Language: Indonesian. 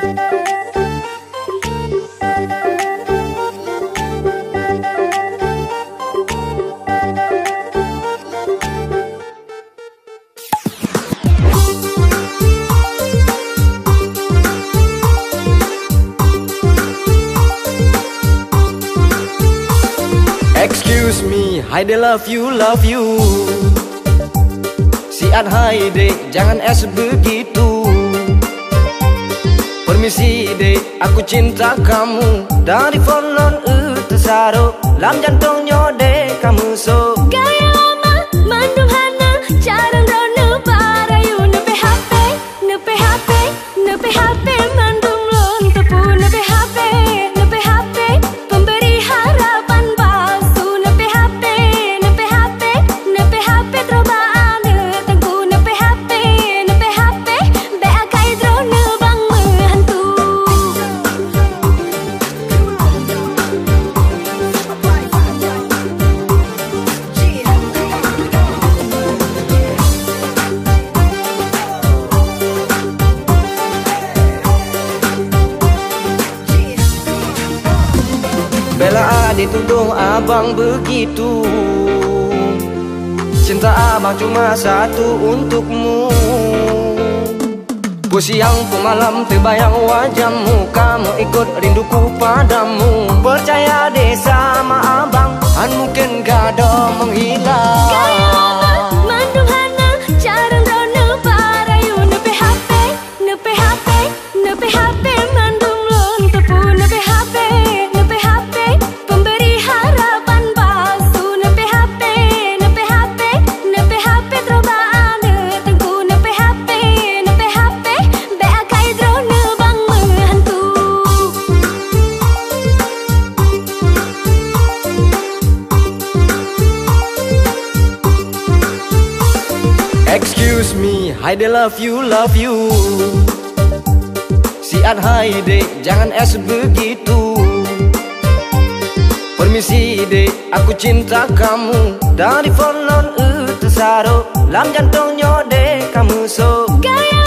Excuse me, I love you, love you. Si An hai dek, jangan es begitu Permisi dek, aku cinta kamu. Dari folon itu saro Lam jantungnya dek Bela dituduh abang begitu. Cinta abang cuma satu untukmu. Ku siang ku malam terbayang wajahmu. Kamu ikut rinduku padamu. Percaya deh sama abang. Han mungkin gak ada menghilang Excuse me, I love you, love you. Si An hai dek, jangan es begitu. Permisi dek, aku cinta kamu. Dari folon itu saro Lam jantungnya dek kamu so. Gaya